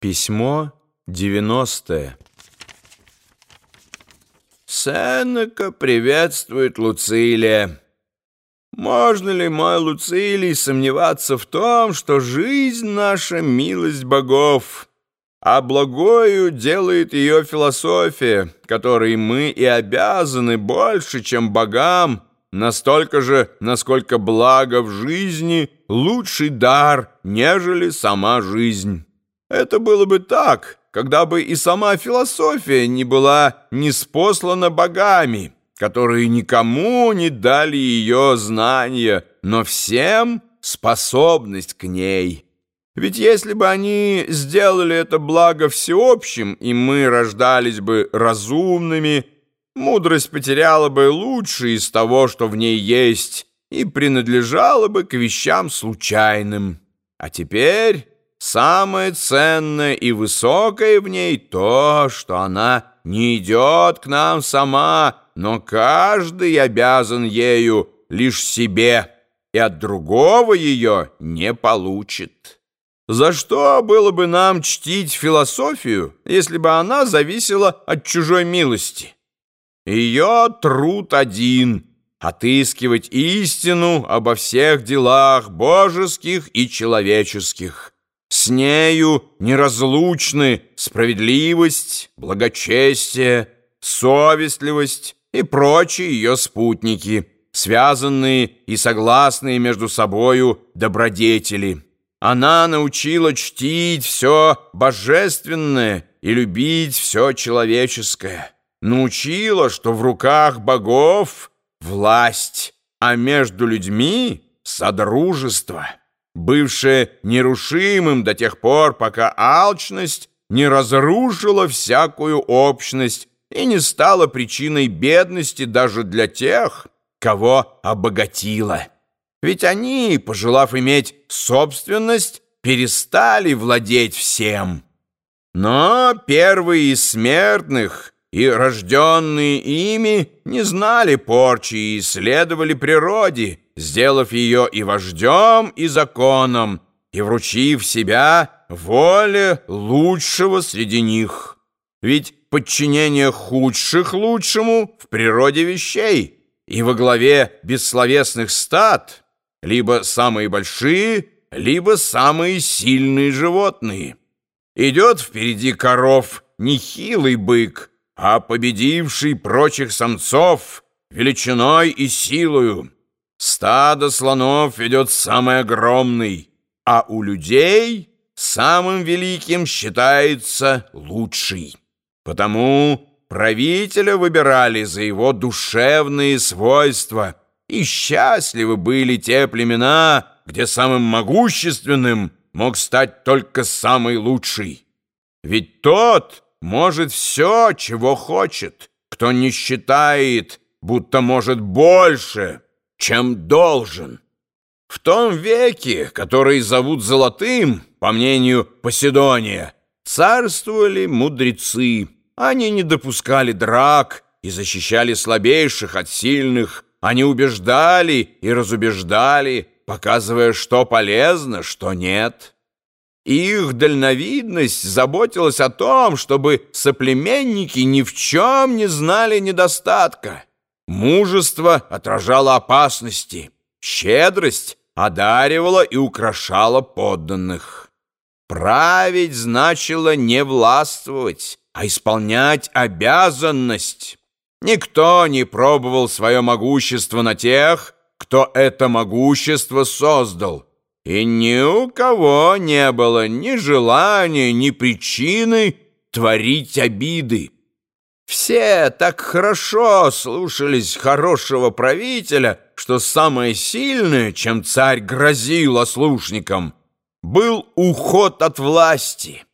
Письмо 90 Сенека приветствует Луцилия. Можно ли, мой Луцилий, сомневаться в том, что жизнь наша — милость богов, а благою делает ее философия, которой мы и обязаны больше, чем богам, настолько же, насколько благо в жизни — лучший дар, нежели сама жизнь. Это было бы так, когда бы и сама философия не была неспослана богами, которые никому не дали ее знания, но всем способность к ней. Ведь если бы они сделали это благо всеобщим, и мы рождались бы разумными, мудрость потеряла бы лучшее из того, что в ней есть, и принадлежала бы к вещам случайным. А теперь... Самое ценное и высокое в ней то, что она не идет к нам сама, но каждый обязан ею лишь себе, и от другого ее не получит. За что было бы нам чтить философию, если бы она зависела от чужой милости? Ее труд один — отыскивать истину обо всех делах божеских и человеческих. С нею неразлучны справедливость, благочестие, совестливость и прочие ее спутники, связанные и согласные между собою добродетели. Она научила чтить все божественное и любить все человеческое. Научила, что в руках богов власть, а между людьми — содружество бывшее нерушимым до тех пор, пока алчность не разрушила всякую общность и не стала причиной бедности даже для тех, кого обогатила. Ведь они, пожелав иметь собственность, перестали владеть всем. Но первые из смертных и рожденные ими не знали порчи и следовали природе, сделав ее и вождем, и законом, и вручив себя воле лучшего среди них. Ведь подчинение худших лучшему в природе вещей, и во главе бессловесных стад либо самые большие, либо самые сильные животные. Идет впереди коров нехилый бык, а победивший прочих самцов величиной и силою. Стадо слонов ведет самый огромный, а у людей самым великим считается лучший. Потому правителя выбирали за его душевные свойства, и счастливы были те племена, где самым могущественным мог стать только самый лучший. Ведь тот может все, чего хочет, кто не считает, будто может больше» чем должен. В том веке, который зовут Золотым, по мнению Поседония, царствовали мудрецы. Они не допускали драк и защищали слабейших от сильных. Они убеждали и разубеждали, показывая, что полезно, что нет. Их дальновидность заботилась о том, чтобы соплеменники ни в чем не знали недостатка. Мужество отражало опасности, щедрость одаривала и украшала подданных. Править значило не властвовать, а исполнять обязанность. Никто не пробовал свое могущество на тех, кто это могущество создал, и ни у кого не было ни желания, ни причины творить обиды. Все так хорошо слушались хорошего правителя, что самое сильное, чем царь грозил ослушникам, был уход от власти.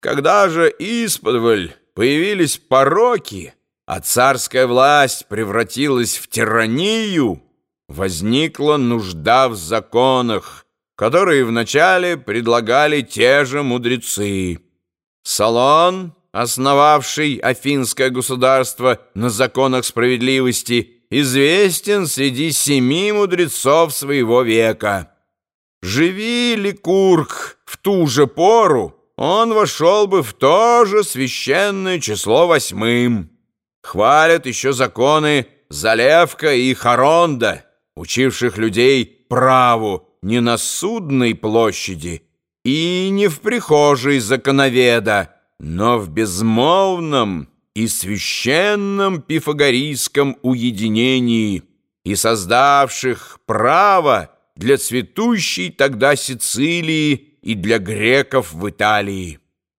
Когда же исподволь появились пороки, а царская власть превратилась в тиранию, возникла нужда в законах, которые вначале предлагали те же мудрецы. Салон основавший Афинское государство на законах справедливости, известен среди семи мудрецов своего века. Живи Ликург в ту же пору, он вошел бы в то же священное число восьмым. Хвалят еще законы Залевка и Харонда, учивших людей праву не на судной площади и не в прихожей законоведа, но в безмолвном и священном пифагорийском уединении и создавших право для цветущей тогда Сицилии и для греков в Италии.